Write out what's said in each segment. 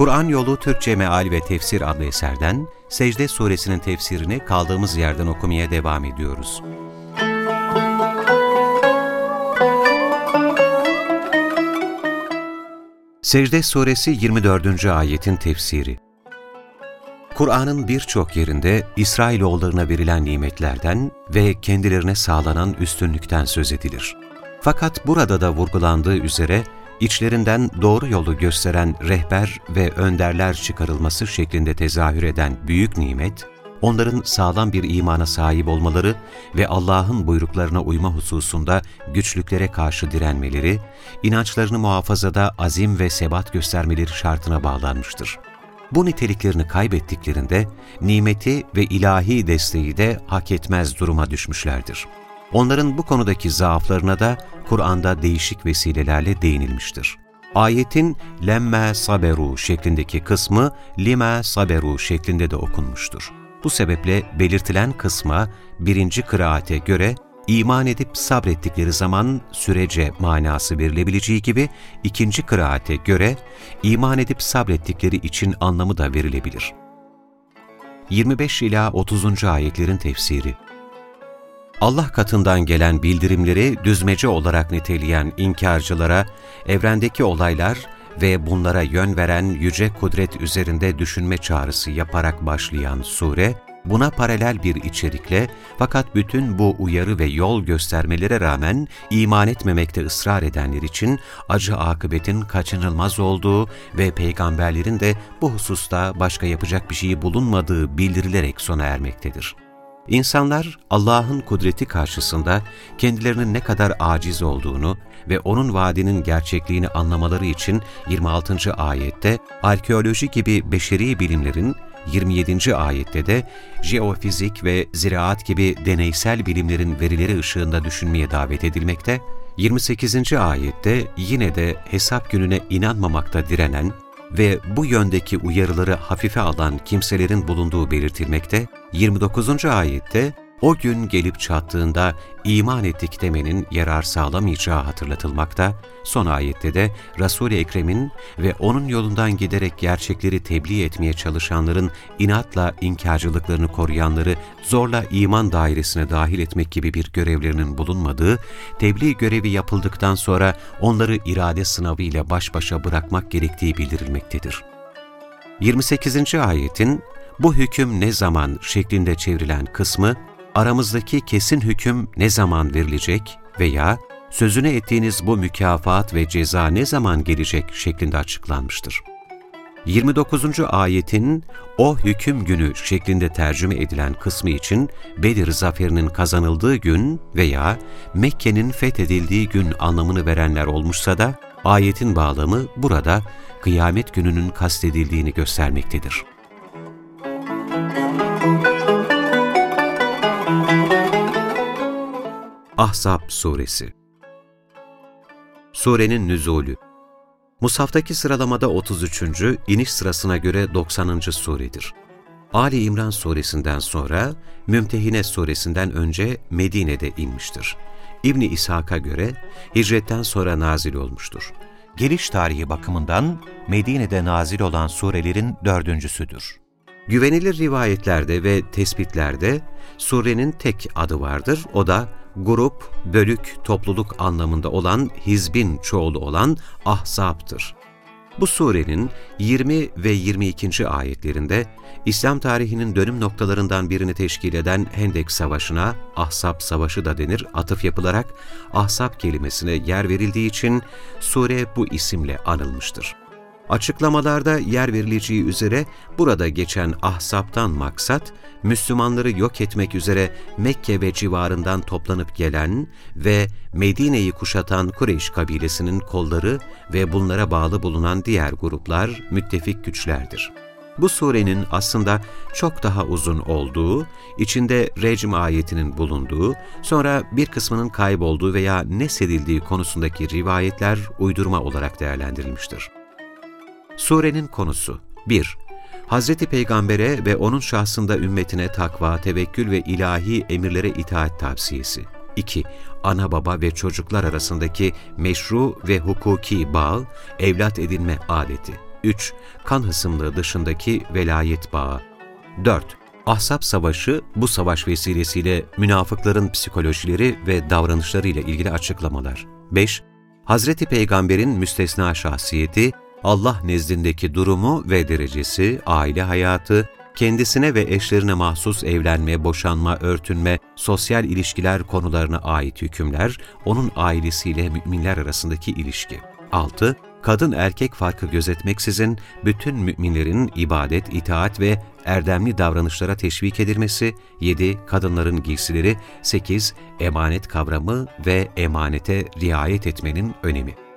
Kur'an Yolu Türkçe Meal ve Tefsir adlı eserden Secde Suresinin tefsirini kaldığımız yerden okumaya devam ediyoruz. Secde Suresi 24. ayetin tefsiri Kur'an'ın birçok yerinde İsrailoğullarına verilen nimetlerden ve kendilerine sağlanan üstünlükten söz edilir. Fakat burada da vurgulandığı üzere içlerinden doğru yolu gösteren rehber ve önderler çıkarılması şeklinde tezahür eden büyük nimet, onların sağlam bir imana sahip olmaları ve Allah'ın buyruklarına uyma hususunda güçlüklere karşı direnmeleri, inançlarını muhafazada azim ve sebat göstermeleri şartına bağlanmıştır. Bu niteliklerini kaybettiklerinde nimeti ve ilahi desteği de hak etmez duruma düşmüşlerdir. Onların bu konudaki zaaflarına da Kur'an'da değişik vesilelerle değinilmiştir. Ayetin lemme saberu şeklindeki kısmı lime saberu şeklinde de okunmuştur. Bu sebeple belirtilen kısma birinci kıraate göre iman edip sabrettikleri zaman sürece manası verilebileceği gibi ikinci kıraate göre iman edip sabrettikleri için anlamı da verilebilir. 25 ila 30. ayetlerin tefsiri Allah katından gelen bildirimleri düzmece olarak niteleyen inkarcılara, evrendeki olaylar ve bunlara yön veren yüce kudret üzerinde düşünme çağrısı yaparak başlayan sure, buna paralel bir içerikle fakat bütün bu uyarı ve yol göstermelere rağmen iman etmemekte ısrar edenler için acı akıbetin kaçınılmaz olduğu ve peygamberlerin de bu hususta başka yapacak bir şey bulunmadığı bildirilerek sona ermektedir. İnsanlar Allah'ın kudreti karşısında kendilerinin ne kadar aciz olduğunu ve O'nun vaadinin gerçekliğini anlamaları için 26. ayette arkeoloji gibi beşeri bilimlerin 27. ayette de jeofizik ve ziraat gibi deneysel bilimlerin verileri ışığında düşünmeye davet edilmekte, 28. ayette yine de hesap gününe inanmamakta direnen ve bu yöndeki uyarıları hafife alan kimselerin bulunduğu belirtilmekte, 29. ayette o gün gelip çattığında iman ettik demenin yarar sağlamayacağı hatırlatılmakta, son ayette de Resul-i Ekrem'in ve onun yolundan giderek gerçekleri tebliğ etmeye çalışanların inatla inkarcılıklarını koruyanları zorla iman dairesine dahil etmek gibi bir görevlerinin bulunmadığı, tebliğ görevi yapıldıktan sonra onları irade sınavı ile baş başa bırakmak gerektiği bildirilmektedir. 28. ayetin bu hüküm ne zaman şeklinde çevrilen kısmı, aramızdaki kesin hüküm ne zaman verilecek veya sözünü ettiğiniz bu mükafat ve ceza ne zaman gelecek şeklinde açıklanmıştır. 29. ayetin o hüküm günü şeklinde tercüme edilen kısmı için Bedir zaferinin kazanıldığı gün veya Mekke'nin fethedildiği gün anlamını verenler olmuşsa da ayetin bağlamı burada kıyamet gününün kastedildiğini göstermektedir. Ahzab Suresi Surenin nüzulü Musaftaki sıralamada 33. iniş sırasına göre 90. suredir. Ali İmran suresinden sonra Mümtehine suresinden önce Medine'de inmiştir. İbni İshak'a göre hicretten sonra nazil olmuştur. Geliş tarihi bakımından Medine'de nazil olan surelerin dördüncüsüdür. Güvenilir rivayetlerde ve tespitlerde surenin tek adı vardır, o da grup, bölük, topluluk anlamında olan hizbin çoğulu olan ahzaptır. Bu surenin 20 ve 22. ayetlerinde İslam tarihinin dönüm noktalarından birini teşkil eden Hendek Savaşı'na Ahzab Savaşı da denir atıf yapılarak Ahzab kelimesine yer verildiği için sure bu isimle anılmıştır. Açıklamalarda yer verileceği üzere burada geçen ahsaptan maksat, Müslümanları yok etmek üzere Mekke ve civarından toplanıp gelen ve Medine'yi kuşatan Kureyş kabilesinin kolları ve bunlara bağlı bulunan diğer gruplar müttefik güçlerdir. Bu surenin aslında çok daha uzun olduğu, içinde recm ayetinin bulunduğu, sonra bir kısmının kaybolduğu veya nesedildiği konusundaki rivayetler uydurma olarak değerlendirilmiştir. Surenin konusu 1. Hz. Peygamber'e ve onun şahsında ümmetine takva, tevekkül ve ilahi emirlere itaat tavsiyesi. 2. Ana baba ve çocuklar arasındaki meşru ve hukuki bağ, evlat edinme adeti. 3. Kan hısımlığı dışındaki velayet bağı. 4. Ahzab Savaşı, bu savaş vesilesiyle münafıkların psikolojileri ve davranışları ile ilgili açıklamalar. 5. Hazreti Peygamber'in müstesna şahsiyeti, Allah nezdindeki durumu ve derecesi, aile hayatı, kendisine ve eşlerine mahsus evlenme, boşanma, örtünme, sosyal ilişkiler konularına ait hükümler, onun ailesiyle müminler arasındaki ilişki. 6. Kadın erkek farkı gözetmeksizin bütün müminlerin ibadet, itaat ve erdemli davranışlara teşvik edilmesi, 7. Kadınların giysileri, 8. Emanet kavramı ve emanete riayet etmenin önemi.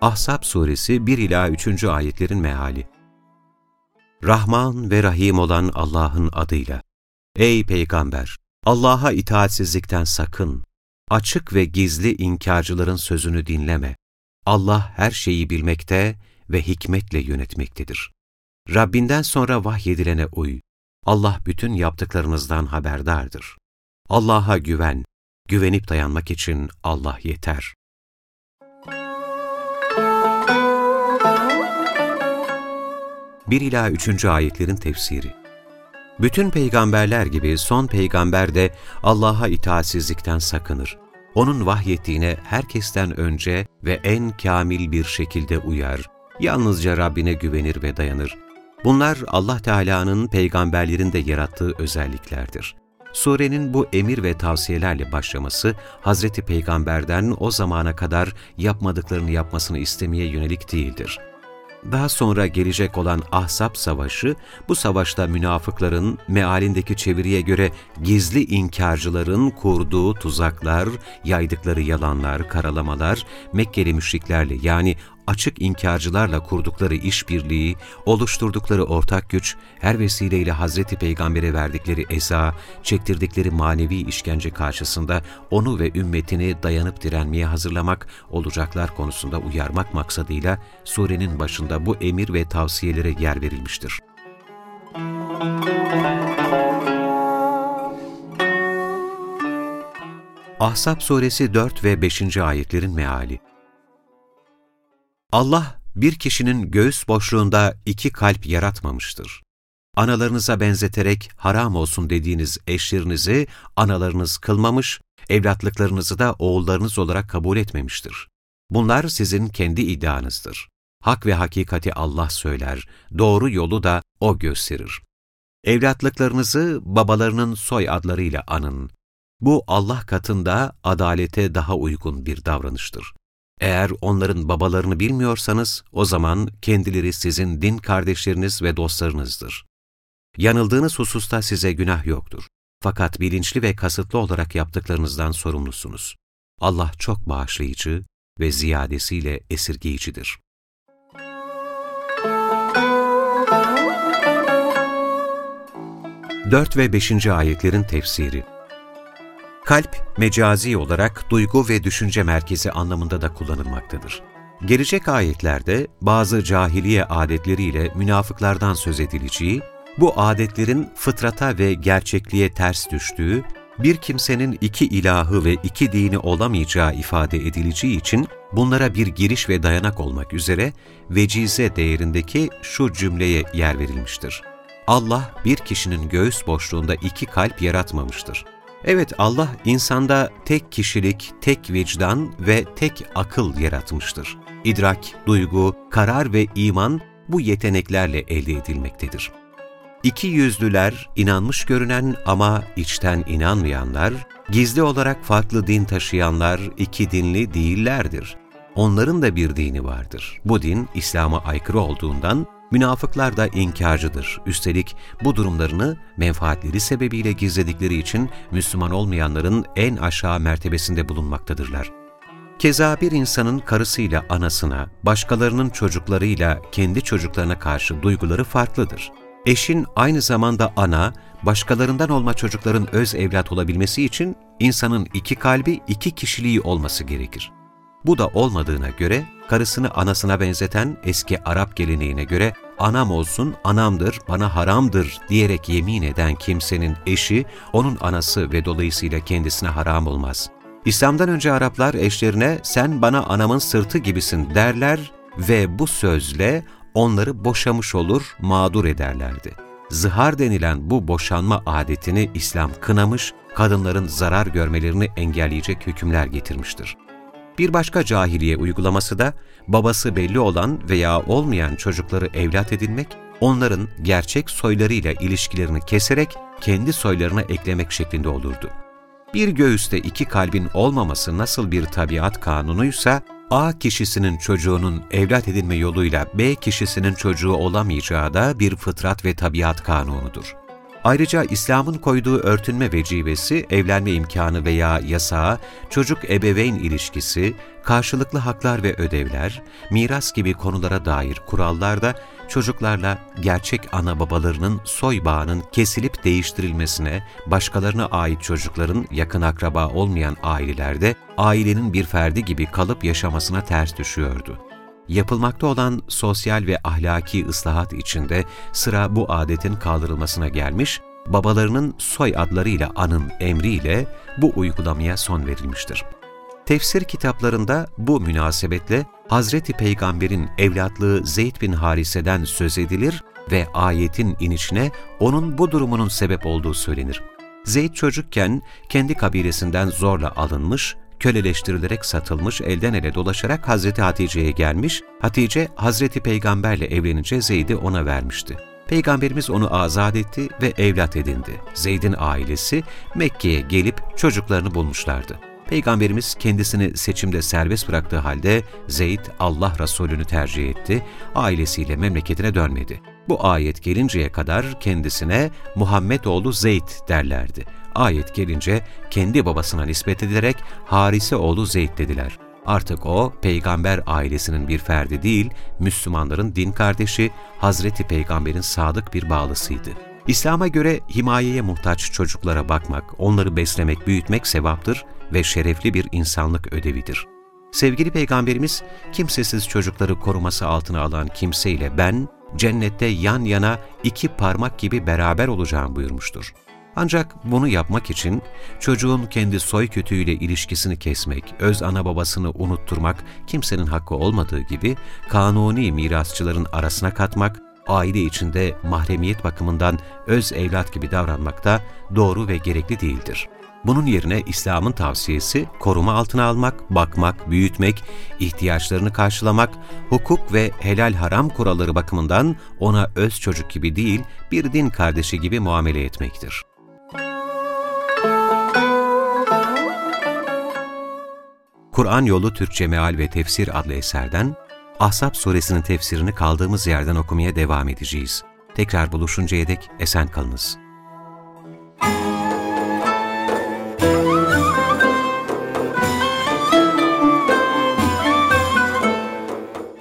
Ahzab suresi 1 ila 3. ayetlerin meali. Rahman ve Rahim olan Allah'ın adıyla. Ey peygamber, Allah'a itaatsizlikten sakın. Açık ve gizli inkarcıların sözünü dinleme. Allah her şeyi bilmekte ve hikmetle yönetmektedir. Rabbinden sonra vahyedilene uy. Allah bütün yaptıklarınızdan haberdardır. Allah'a güven. Güvenip dayanmak için Allah yeter. 1 ila 3. ayetlerin tefsiri. Bütün peygamberler gibi son peygamber de Allah'a itaatsizlikten sakınır. Onun vahyettiğine herkesten önce ve en kamil bir şekilde uyar. Yalnızca Rabbine güvenir ve dayanır. Bunlar Allah Teala'nın peygamberlerin de yarattığı özelliklerdir. Surenin bu emir ve tavsiyelerle başlaması, Hazreti Peygamber'den o zamana kadar yapmadıklarını yapmasını istemeye yönelik değildir. Daha sonra gelecek olan Ahzab Savaşı, bu savaşta münafıkların mealindeki çeviriye göre gizli inkarcıların kurduğu tuzaklar, yaydıkları yalanlar, karalamalar, Mekkeli müşriklerle yani açık inkarcılarla kurdukları işbirliği, oluşturdukları ortak güç, her vesileyle Hazreti Peygamber'e verdikleri eza, çektirdikleri manevi işkence karşısında onu ve ümmetini dayanıp direnmeye hazırlamak, olacaklar konusunda uyarmak maksadıyla surenin başında bu emir ve tavsiyelere yer verilmiştir. Ahzab suresi 4 ve 5. ayetlerin meali Allah bir kişinin göğüs boşluğunda iki kalp yaratmamıştır. Analarınıza benzeterek haram olsun dediğiniz eşlerinizi analarınız kılmamış, evlatlıklarınızı da oğullarınız olarak kabul etmemiştir. Bunlar sizin kendi iddianızdır. Hak ve hakikati Allah söyler, doğru yolu da O gösterir. Evlatlıklarınızı babalarının soy adlarıyla anın. Bu Allah katında adalete daha uygun bir davranıştır. Eğer onların babalarını bilmiyorsanız, o zaman kendileri sizin din kardeşleriniz ve dostlarınızdır. Yanıldığınız hususta size günah yoktur. Fakat bilinçli ve kasıtlı olarak yaptıklarınızdan sorumlusunuz. Allah çok bağışlayıcı ve ziyadesiyle esirgeyicidir. Dört ve beşinci ayetlerin tefsiri Kalp, mecazi olarak duygu ve düşünce merkezi anlamında da kullanılmaktadır. Gelecek ayetlerde bazı cahiliye adetleriyle münafıklardan söz edileceği, bu adetlerin fıtrata ve gerçekliğe ters düştüğü, bir kimsenin iki ilahı ve iki dini olamayacağı ifade edileceği için bunlara bir giriş ve dayanak olmak üzere vecize değerindeki şu cümleye yer verilmiştir. Allah bir kişinin göğüs boşluğunda iki kalp yaratmamıştır. Evet Allah insanda tek kişilik, tek vicdan ve tek akıl yaratmıştır. İdrak, duygu, karar ve iman bu yeteneklerle elde edilmektedir. İki yüzlüler, inanmış görünen ama içten inanmayanlar, gizli olarak farklı din taşıyanlar iki dinli değillerdir. Onların da bir dini vardır. Bu din İslam'a aykırı olduğundan Münafıklar da inkarcıdır. Üstelik bu durumlarını menfaatleri sebebiyle gizledikleri için Müslüman olmayanların en aşağı mertebesinde bulunmaktadırlar. Keza bir insanın karısıyla anasına, başkalarının çocuklarıyla kendi çocuklarına karşı duyguları farklıdır. Eşin aynı zamanda ana, başkalarından olma çocukların öz evlat olabilmesi için insanın iki kalbi, iki kişiliği olması gerekir. Bu da olmadığına göre, karısını anasına benzeten eski Arap geleneğine göre anam olsun, anamdır, bana haramdır diyerek yemin eden kimsenin eşi, onun anası ve dolayısıyla kendisine haram olmaz. İslam'dan önce Araplar eşlerine sen bana anamın sırtı gibisin derler ve bu sözle onları boşamış olur, mağdur ederlerdi. Zihar denilen bu boşanma adetini İslam kınamış, kadınların zarar görmelerini engelleyecek hükümler getirmiştir. Bir başka cahiliye uygulaması da babası belli olan veya olmayan çocukları evlat edinmek, onların gerçek soylarıyla ilişkilerini keserek kendi soylarına eklemek şeklinde olurdu. Bir göğüste iki kalbin olmaması nasıl bir tabiat kanunuysa, A kişisinin çocuğunun evlat edinme yoluyla B kişisinin çocuğu olamayacağı da bir fıtrat ve tabiat kanunudur. Ayrıca İslam'ın koyduğu örtünme vecibesi, evlenme imkanı veya yasağı, çocuk-ebeveyn ilişkisi, karşılıklı haklar ve ödevler, miras gibi konulara dair kurallar da çocuklarla gerçek ana babalarının soy bağının kesilip değiştirilmesine, başkalarına ait çocukların yakın akraba olmayan ailelerde ailenin bir ferdi gibi kalıp yaşamasına ters düşüyordu. Yapılmakta olan sosyal ve ahlaki ıslahat içinde sıra bu adetin kaldırılmasına gelmiş, babalarının soy adlarıyla anın emriyle bu uygulamaya son verilmiştir. Tefsir kitaplarında bu münasebetle Hazreti Peygamber'in evlatlığı Zeyd bin Harise'den söz edilir ve ayetin inişine onun bu durumunun sebep olduğu söylenir. Zeyd çocukken kendi kabilesinden zorla alınmış, köleleştirilerek satılmış, elden ele dolaşarak Hazreti Hatice'ye gelmiş, Hatice Hazreti Peygamberle evlenince Zeyd'i ona vermişti. Peygamberimiz onu azat etti ve evlat edindi. Zeyd'in ailesi Mekke'ye gelip çocuklarını bulmuşlardı. Peygamberimiz kendisini seçimde serbest bıraktığı halde Zeyd Allah Resulü'nü tercih etti, ailesiyle memleketine dönmedi. Bu ayet gelinceye kadar kendisine Muhammed oğlu Zeyd derlerdi. Ayet gelince kendi babasına nispet edilerek Harise oğlu Zeyd dediler. Artık o, peygamber ailesinin bir ferdi değil, Müslümanların din kardeşi, Hazreti Peygamber'in sadık bir bağlısıydı. İslam'a göre himayeye muhtaç çocuklara bakmak, onları beslemek, büyütmek sevaptır ve şerefli bir insanlık ödevidir. Sevgili Peygamberimiz, kimsesiz çocukları koruması altına alan kimseyle ben, cennette yan yana iki parmak gibi beraber olacağım buyurmuştur. Ancak bunu yapmak için çocuğun kendi soy kötüyle ilişkisini kesmek, öz ana babasını unutturmak kimsenin hakkı olmadığı gibi kanuni mirasçıların arasına katmak, aile içinde mahremiyet bakımından öz evlat gibi davranmak da doğru ve gerekli değildir. Bunun yerine İslam'ın tavsiyesi koruma altına almak, bakmak, büyütmek, ihtiyaçlarını karşılamak, hukuk ve helal haram kuralları bakımından ona öz çocuk gibi değil, bir din kardeşi gibi muamele etmektir. Kur'an Yolu Türkçe Meal ve Tefsir adlı eserden Ahzab suresinin tefsirini kaldığımız yerden okumaya devam edeceğiz. Tekrar buluşuncaya dek esen kalınız.